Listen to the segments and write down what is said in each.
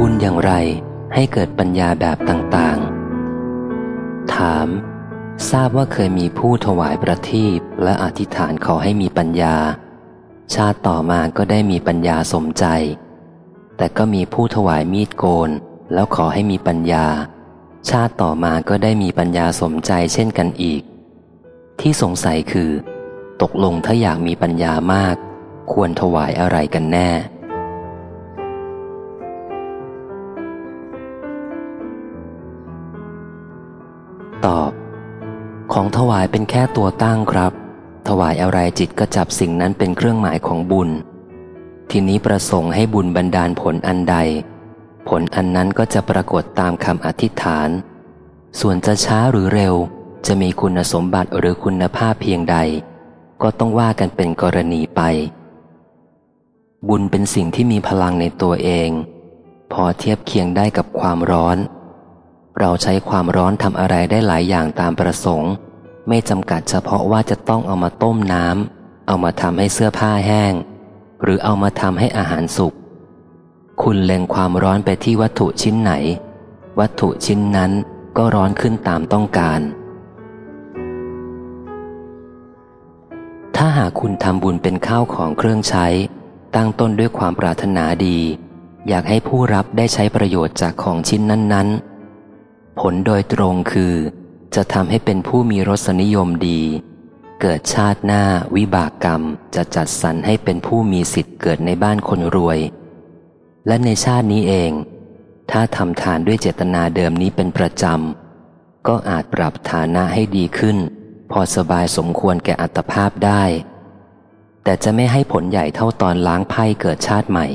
บุญอย่างไรให้เกิดปัญญาแบบต่างๆ ถาม ทราบว่าเคยมีผู้ถวายประทีปและอธิษฐานขอให้มีปัญญา ชาติต่อมาก็ได้มีปัญญาสมใจ แต่ก็มีผู้ถวายมีดโกน แล้วขอให้มีปัญญา ชาติต่อมาก็ได้มีปัญญาสมใจเช่นกันอีก ที่สงสัยคือ ตกลงถ้าอยากมีปัญญามาก ควรถวายอะไรกันแน่ ตอบ ของถวายเป็นแค่ตัวตั้งครับ ถวายอะไรจิตก็จับสิ่งนั้นเป็นเครื่องหมายของบุญ ทีนี้ประสงค์ให้บุญบันดาลผลอันใด ผลอันนั้นก็จะปรากฏตามคำอธิษฐาน ส่วนจะช้าหรือเร็ว จะมีคุณสมบัติหรือคุณภาพเพียงใด ก็ต้องว่ากันเป็นกรณีไป บุญเป็นสิ่งที่มีพลังในตัวเอง พอเทียบเคียงได้กับความร้อน เราใช้ความร้อนทำอะไรได้หลายอย่างตามประสงค์ ไม่จำกัดเฉพาะว่าจะต้องเอามาต้มน้ำเอามาทำให้เสื้อผ้าแห้ง หรือเอามาทำให้อาหารสุก คุณเล็งความร้อนไปที่วัตถุชิ้นไหน วัตถุชิ้นนั้นก็ร้อนขึ้นตามต้องการ ถ้าหากคุณทำบุญเป็นข้าวของเครื่องใช้ ตั้งต้นด้วยความปรารถนาดี อยากให้ผู้รับได้ใช้ประโยชน์จากของชิ้นนั้นๆ ผลโดยตรงคือ จะทำให้เป็นผู้มีรสนิยมดี เกิดชาติหน้าวิบากกรรมจะจัดสรรให้เป็นผู้มีสิทธิ์เกิดในบ้านคนรวย และในชาตินี้เอง ถ้าทำทานด้วยเจตนาเดิมนี้เป็นประจำ ก็อาจปรับฐานะให้ดีขึ้น พอสบายสมควรแก่อัตภาพได้ แต่จะไม่ให้ผลใหญ่เท่าตอนล้างไพ่เกิดชาติใหม่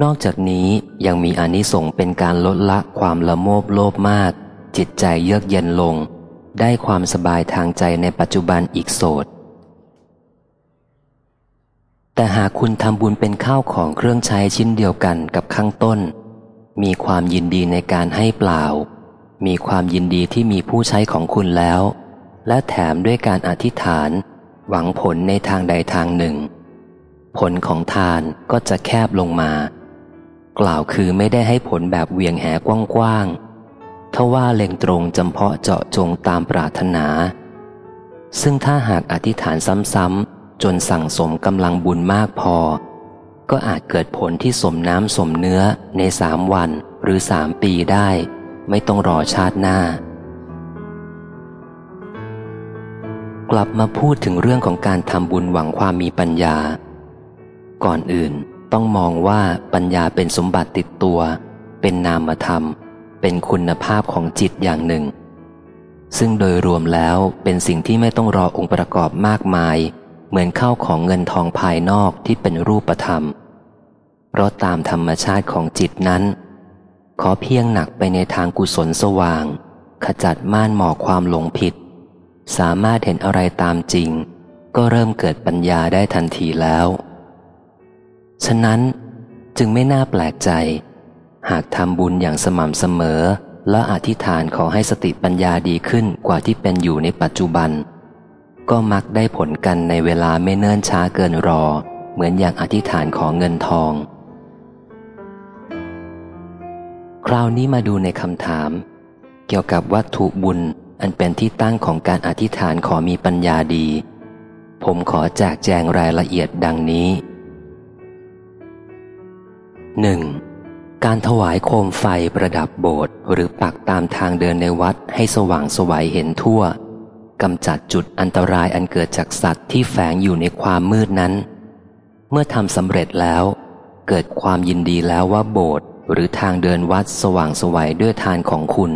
นอกจากนี้ยังมีอนิสงส์เป็นการลดละความละโมบโลภมาก จิตใจเยือกเย็นลง ได้ความสบายทางใจในปัจจุบันอีกโสด แต่หากคุณทำบุญเป็นข้าวของเครื่องใช้ชิ้นเดียวกันกับข้างต้น มีความยินดีในการให้เปล่า มีความยินดีที่มีผู้ใช้ของคุณแล้ว และแถมด้วยการอธิษฐาน หวังผลในทางใดทางหนึ่ง ผลของทานก็จะแคบลงมา กล่าวคือไม่ได้ให้ผลแบบเวียงแหกว้างๆทว่าเล็งตรงจำเพาะเจาะจงตามปรารถนา ซึ่งถ้าหากอธิษฐานซ้ำๆ จนสั่งสมกำลังบุญมากพอ ก็อาจเกิดผลที่สมน้ำสมเนื้อในสามวันหรือสามปีได้ ไม่ต้องรอชาติหน้า กลับมาพูดถึงเรื่องของการทำบุญหวังความมีปัญญา ก่อนอื่น ต้องมองว่าปัญญาเป็นสมบัติติดตัว เป็นนามธรรม เป็นคุณภาพของจิตอย่างหนึ่ง ซึ่งโดยรวมแล้วเป็นสิ่งที่ไม่ต้องรอองค์ประกอบมากมาย เหมือนเข้าของเงินทองภายนอกที่เป็นรูปธรรม เพราะตามธรรมชาติของจิตนั้น ขอเพียงหนักไปในทางกุศลสว่าง ขจัดม่านหมอกความหลงผิด สามารถเห็นอะไรตามจริง ก็เริ่มเกิดปัญญาได้ทันทีแล้ว ฉะนั้นจึงไม่น่าแปลกใจ หากทำบุญอย่างสม่ำเสมอ และอธิษฐานขอให้สติปัญญาดีขึ้นกว่าที่เป็นอยู่ในปัจจุบัน ก็มักได้ผลกันในเวลาไม่เนิ่นช้าเกินรอ เหมือนอย่างอธิษฐานขอเงินทอง คราวนี้มาดูในคำถาม เกี่ยวกับวัตถุบุญอันเป็นที่ตั้งของการอธิษฐานขอมีปัญญาดี ผมขอแจกแจงรายละเอียดดังนี้ หนึ่งการถวายโคมไฟประดับโบสถ์หรือปักตามทางเดินในวัดให้สว่างสวัยเห็นทั่วกำจัดจุดอันตรายอันเกิดจากสัตว์ที่แฝงอยู่ในความมืดนั้น เมื่อทำสำเร็จแล้ว เกิดความยินดีแล้วว่าโบสถ์หรือทางเดินวัดสว่างสวัยด้วยทานของคุณ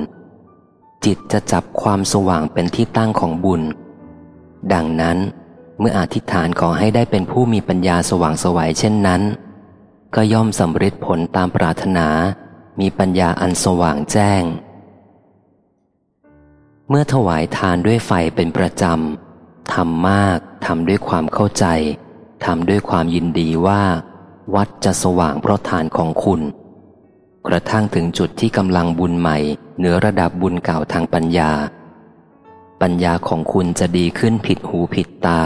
จิตจะจับความสว่างเป็นที่ตั้งของบุญ ดังนั้น เมื่ออธิษฐานขอให้ได้เป็นผู้มีปัญญาสว่างสวัยเช่นนั้น ก็ย่อมสำเร็จผลตามปรารถนา มีปัญญาอันสว่างแจ้ง เมื่อถวายทานด้วยไฟเป็นประจำทำมากทำด้วยความเข้าใจทำด้วยความยินดีว่า วัดจะสว่างเพราะทานของคุณ กระทั่งถึงจุดที่กำลังบุญใหม่ เหนือระดับบุญเก่าทางปัญญา ปัญญาของคุณจะดีขึ้นผิดหูผิดตา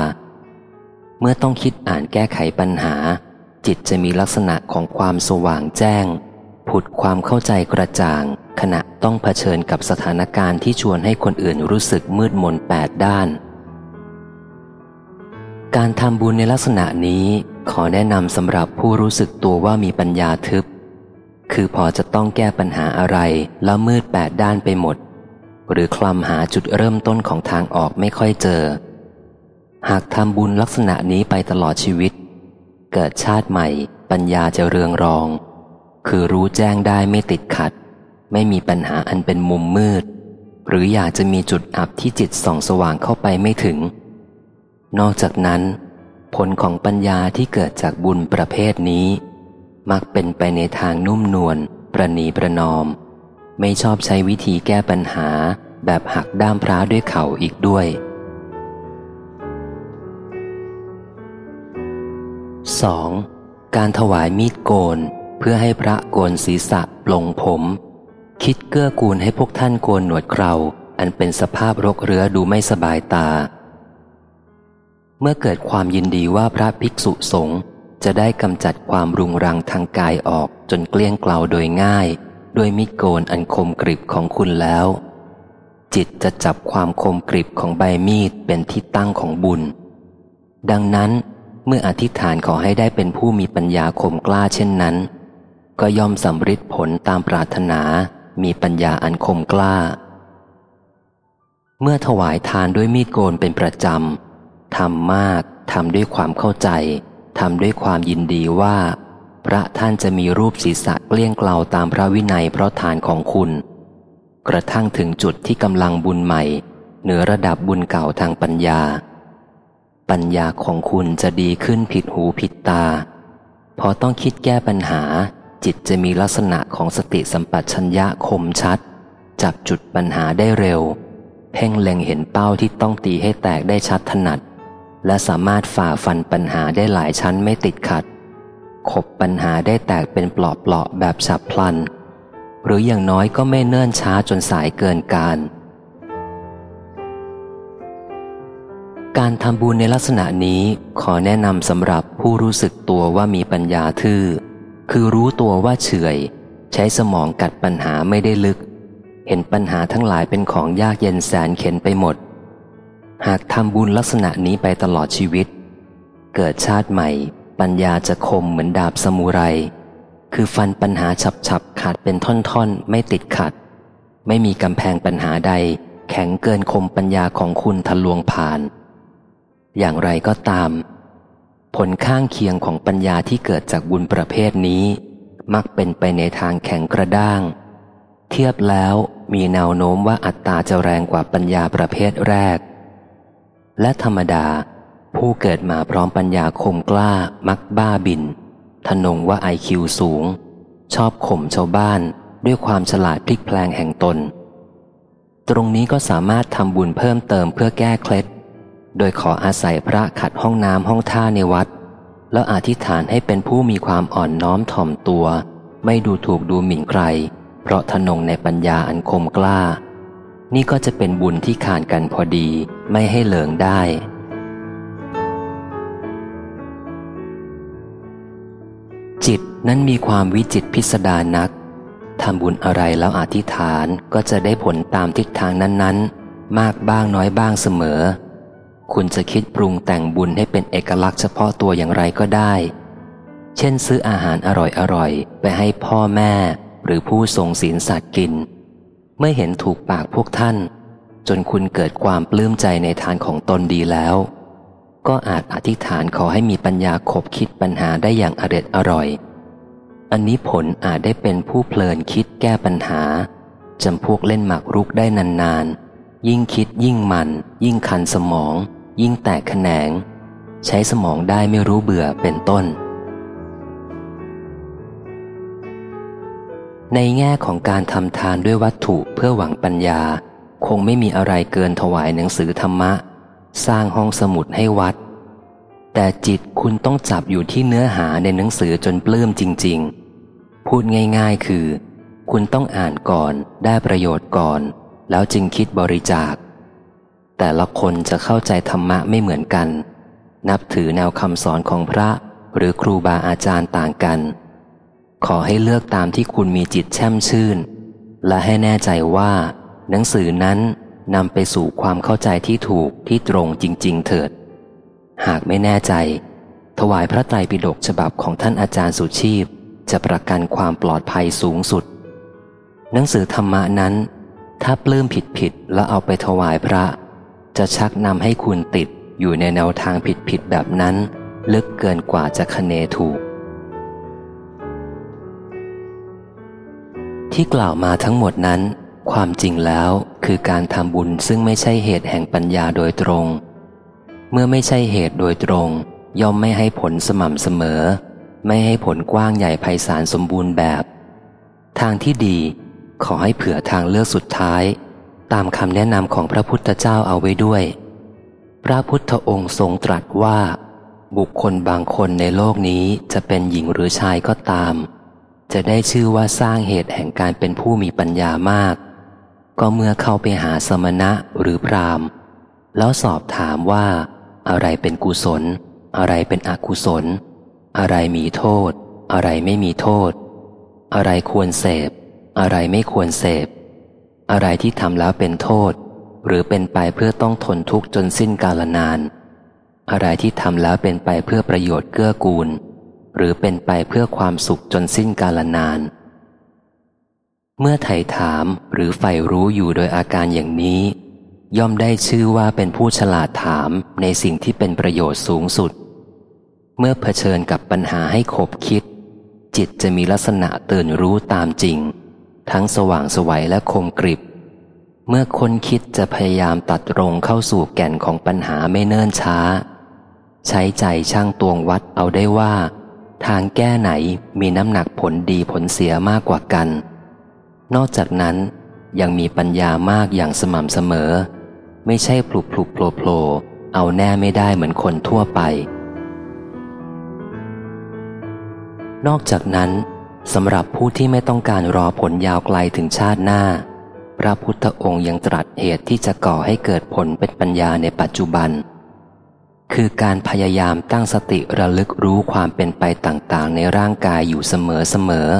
เมื่อต้องคิดอ่านแก้ไขปัญหา จิตจะมีลักษณะของความสว่างแจ้ง ผุดความเข้าใจกระจ่าง ขณะต้องเผชิญกับสถานการณ์ที่ชวนให้คนอื่นรู้สึกมืดมนแปดด้าน การทำบุญในลักษณะนี้ขอแนะนำสำหรับผู้รู้สึกตัวว่ามีปัญญาทึบ คือพอจะต้องแก้ปัญหาอะไร แล้วมืดแปดด้านไปหมด หรือคลำหาจุดเริ่มต้นของทางออกไม่ค่อยเจอ หากทำบุญลักษณะนี้ไปตลอดชีวิต เกิดชาติใหม่ ปัญญาจะเรืองรอง คือรู้แจ้งได้ไม่ติดขัด ไม่มีปัญหาอันเป็นมุมมืด หรืออยากจะมีจุดอับที่จิตส่องสว่างเข้าไปไม่ถึง นอกจากนั้น ผลของปัญญาที่เกิดจากบุญประเภทนี้ มักเป็นไปในทางนุ่มนวลประนีประนอม ไม่ชอบใช้วิธีแก้ปัญหาแบบหักด้ามพระด้วยเข่าอีกด้วย 2. การถวายมีดโกนเพื่อให้พระโกนศีรษะปลงผม คิดเกื้อกูลให้พวกท่านโกนหนวดเครา อันเป็นสภาพรกเรื้อดูไม่สบายตา เมื่อเกิดความยินดีว่าพระภิกษุสงฆ์จะได้กำจัดความรุงรังทางกายออกจนเกลี้ยงเกลาโดยง่าย ด้วยมิโกนอันคมกริบของคุณแล้ว จิตจะจับความคมกริบของใบมีดเป็นที่ตั้งของบุญ ดังนั้น เมื่ออธิษฐานขอให้ได้เป็นผู้มีปัญญาคมกล้าเช่นนั้น ก็ย่อมสำฤทธิ์ผลตามปรารถนา มีปัญญาอันคมกล้า เมื่อถวายทานด้วยมีดโกนเป็นประจำทำมากทำด้วยความเข้าใจทำด้วยความยินดีว่า พระท่านจะมีรูปศีรษะเกลี้ยงเกลาตามพระวินัยเพราะทานของคุณ กระทั่งถึงจุดที่กำลังบุญใหม่ เหนือระดับบุญเก่าทางปัญญา ปัญญาของคุณจะดีขึ้นผิดหูผิดตา พอต้องคิดแก้ปัญหา จิตจะมีลักษณะของสติสัมปชัญญะคมชัด จับจุดปัญหาได้เร็ว เพ่งเล็งเห็นเป้าที่ต้องตีให้แตกได้ชัดถนัด และสามารถฝ่าฟันปัญหาได้หลายชั้นไม่ติดขัด ขบปัญหาได้แตกเป็นเปลอกๆแบบฉับพลัน หรืออย่างน้อยก็ไม่เนิ่นช้าจนสายเกินการ การทำบุญในลักษณะนี้ขอแนะนำสำหรับผู้รู้สึกตัวว่ามีปัญญาทื่อ คือรู้ตัวว่าเฉยใช้สมองกัดปัญหาไม่ได้ลึก เห็นปัญหาทั้งหลายเป็นของยากเย็นแสนเข็นไปหมด หากทำบุญลักษณะนี้ไปตลอดชีวิต เกิดชาติใหม่ ปัญญาจะคมเหมือนดาบสมุไร คือฟันปัญหาฉับฉับขาดเป็นท่อนๆ ไม่ติดขัด ไม่มีกำแพงปัญหาใด แข็งเกินคมปัญญาของคุณทะลวงผ่าน อย่างไรก็ตาม ผลข้างเคียงของปัญญาที่เกิดจากบุญประเภทนี้ มักเป็นไปในทางแข็งกระด้าง เทียบแล้วมีแนวโน้มว่าอัตตาจะแรงกว่าปัญญาประเภทแรก และธรรมดา ผู้เกิดมาพร้อมปัญญาคมกล้ามักบ้าบิน ทนงว่าไอคิวสูง ชอบข่มชาวบ้านด้วยความฉลาดพลิกแพลงแห่งตน ตรงนี้ก็สามารถทำบุญเพิ่มเติมเพื่อแก้เคล็ด โดยขออาศัยพระขัดห้องน้ำห้องท่าในวัด แล้วอธิษฐานให้เป็นผู้มีความอ่อนน้อมถ่อมตัว ไม่ดูถูกดูหมิ่นใคร เพราะทนงในปัญญาอันคมกล้า นี่ก็จะเป็นบุญที่ขานกันพอดีไม่ให้เหลืองได้จิตนั้นมีความวิจิตพิสดารนัก ทำบุญอะไรแล้วอธิษฐานก็จะได้ผลตามทิศทางนั้นๆ มากบ้างน้อยบ้างเสมอ คุณจะคิดปรุงแต่งบุญให้เป็นเอกลักษณ์เฉพาะตัวอย่างไรก็ได้ เช่นซื้ออาหารอร่อยๆ ไปให้พ่อแม่หรือผู้ทรงศีลสัตว์กิน เมื่อเห็นถูกปากพวกท่าน จนคุณเกิดความปลื้มใจในทานของตนดีแล้ว ก็อาจอธิษฐานขอให้มีปัญญาขบคิดปัญหาได้อย่างอร็ดอร่อย อันนี้ผลอาจได้เป็นผู้เพลินคิดแก้ปัญหาจำพวกเล่นหมากรุกได้นานๆ ยิ่งคิดยิ่งมัน ยิ่งคันสมอง ยิ่งแตกแขนง ใช้สมองได้ไม่รู้เบื่อเป็นต้น ในแง่ของการทำทานด้วยวัตถุเพื่อหวังปัญญา คงไม่มีอะไรเกินถวายหนังสือธรรมะ สร้างห้องสมุดให้วัด แต่จิตคุณต้องจับอยู่ที่เนื้อหาในหนังสือจนปลื้มจริง ๆ พูดง่ายๆคือ คุณต้องอ่านก่อนได้ประโยชน์ก่อน แล้วจึงคิดบริจาค แต่ละคนจะเข้าใจธรรมะไม่เหมือนกัน นับถือแนวคำสอนของพระหรือครูบาอาจารย์ต่างกัน ขอให้เลือกตามที่คุณมีจิตแช่มชื่น และให้แน่ใจว่า หนังสือนั้นนำไปสู่ความเข้าใจที่ถูกที่ตรงจริง ๆ เถิด หากไม่แน่ใจ ถวายพระไตรปิฎกฉบับของท่านอาจารย์สุชีพ จะประกันความปลอดภัยสูงสุด หนังสือธรรมะนั้น ถ้าปลื้มผิดผิดแล้วเอาไปถวายพระ จะชักนำให้คุณติดอยู่ในแนวทางผิดผิดแบบนั้น ลึกเกินกว่าจะคเนถูก ที่กล่าวมาทั้งหมดนั้น ความจริงแล้วคือการทำบุญซึ่งไม่ใช่เหตุแห่งปัญญาโดยตรง เมื่อไม่ใช่เหตุโดยตรง ย่อมไม่ให้ผลสม่ำเสมอ ไม่ให้ผลกว้างใหญ่ไพศาลสมบูรณ์แบบ ทางที่ดีขอให้เผื่อทางเลือกสุดท้าย ตามคำแนะนำของพระพุทธเจ้าเอาไว้ด้วย พระพุทธองค์ทรงตรัสว่า บุคคลบางคนในโลกนี้จะเป็นหญิงหรือชายก็ตาม จะได้ชื่อว่าสร้างเหตุแห่งการเป็นผู้มีปัญญามาก ก็เมื่อเข้าไปหาสมณะหรือพรามแล้วสอบถามว่า อะไรเป็นกุศล อะไรเป็นอกุศล อะไรมีโทษ อะไรไม่มีโทษ อะไรควรเสพ อะไรไม่ควรเสพ อะไรที่ทำแล้วเป็นโทษ หรือเป็นไปเพื่อต้องทนทุกข์จนสิ้นกาลนาน อะไรที่ทำแล้วเป็นไปเพื่อประโยชน์เกื้อกูล หรือเป็นไปเพื่อความสุขจนสิ้นกาลนาน เมื่อไถ่ถามหรือใฝ่รู้อยู่โดยอาการอย่างนี้ ย่อมได้ชื่อว่าเป็นผู้ฉลาดถามในสิ่งที่เป็นประโยชน์สูงสุด เมื่อเผชิญกับปัญหาให้คบคิด จิตจะมีลักษณะตื่นรู้ตามจริง ทั้งสว่างสวัยและคมกริบ เมื่อคนคิดจะพยายามตัดรงเข้าสู่แก่นของปัญหาไม่เนิ่นช้า ใช้ใจช่างตวงวัดเอาได้ว่า ทางแก้ไหนมีน้ำหนักผลดีผลเสียมากกว่ากัน นอกจากนั้นยังมีปัญญามากอย่างสม่ำเสมอ ไม่ใช่ปลุกปลุกโผล่โผล่เอาแน่ไม่ได้เหมือนคนทั่วไป นอกจากนั้น สำหรับผู้ที่ไม่ต้องการรอผลยาวไกลถึงชาติหน้า พระพุทธองค์ยังตรัสเหตุที่จะก่อให้เกิดผลเป็นปัญญาในปัจจุบัน คือการพยายามตั้งสติระลึกรู้ความเป็นไปต่างๆ ในร่างกายอยู่เสมอ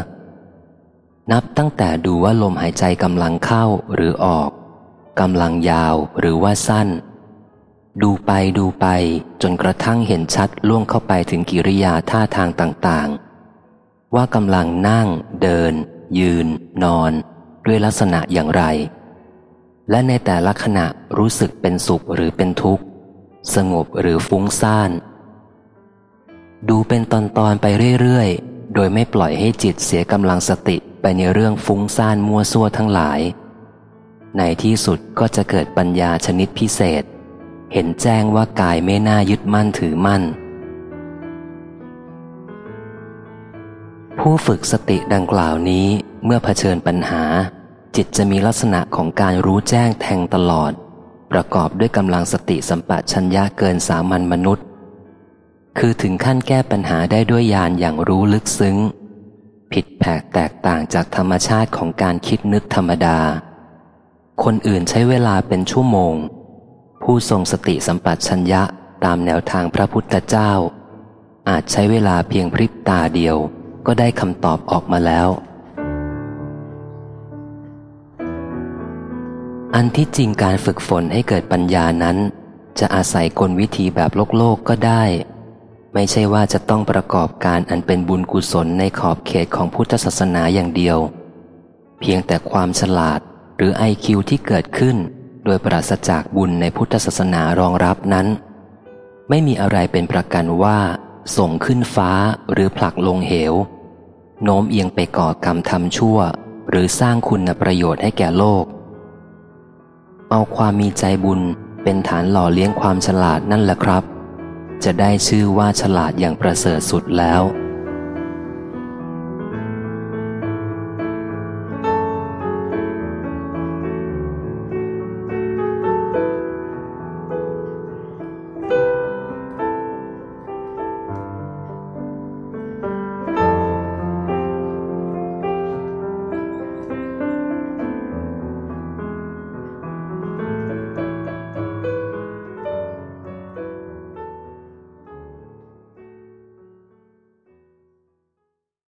ๆนับตั้งแต่ดูว่าลมหายใจกำลังเข้าหรือออกกำลังยาวหรือว่าสั้น ดูไปดูไปจนกระทั่งเห็นชัดล่วงเข้าไปถึงกิริยาท่าทางต่างๆ ว่ากำลังนั่ง เดิน ยืน นอน ด้วยลักษณะอย่างไร และในแต่ละขณะรู้สึกเป็นสุขหรือเป็นทุกข์ สงบหรือฟุ้งซ่าน ดูเป็นตอนๆไปเรื่อยๆ โดยไม่ปล่อยให้จิตเสียกำลังสติไปในเรื่องฟุ้งซ่านมั่วซั่วทั้งหลาย ในที่สุดก็จะเกิดปัญญาชนิดพิเศษ เห็นแจ้งว่ากายไม่น่ายึดมั่นถือมั่น ผู้ฝึกสติดังกล่าวนี้เมื่อเผชิญปัญหา จิตจะมีลักษณะของการรู้แจ้งแทงตลอด ประกอบด้วยกำลังสติสัมปชัญญะเกินสามัญมนุษย์ คือถึงขั้นแก้ปัญหาได้ด้วยญาณอย่างรู้ลึกซึ้ง ผิดแผกแตกต่างจากธรรมชาติของการคิดนึกธรรมดา คนอื่นใช้เวลาเป็นชั่วโมง ผู้ทรงสติสัมปชัญญะตามแนวทางพระพุทธเจ้า อาจใช้เวลาเพียงพริบตาเดียว ก็ได้คำตอบออกมาแล้ว อันที่จริงการฝึกฝนให้เกิดปัญญานั้น จะอาศัยกลวิธีแบบโลกโลกก็ได้ ไม่ใช่ว่าจะต้องประกอบการอันเป็นบุญกุศลในขอบเขตของพุทธศาสนาอย่างเดียว เพียงแต่ความฉลาดหรือไอคิวที่เกิดขึ้น โดยปราศจากบุญในพุทธศาสนารองรับนั้น ไม่มีอะไรเป็นประกันว่า ส่งขึ้นฟ้าหรือผลักลงเหว โน้มเอียงไปก่อกรรมทำชั่ว หรือสร้างคุณประโยชน์ให้แก่โลก เอาความมีใจบุญเป็นฐานหล่อเลี้ยงความฉลาดนั่นแหละครับ จะได้ชื่อว่าฉลาดอย่างประเสริฐสุดแล้ว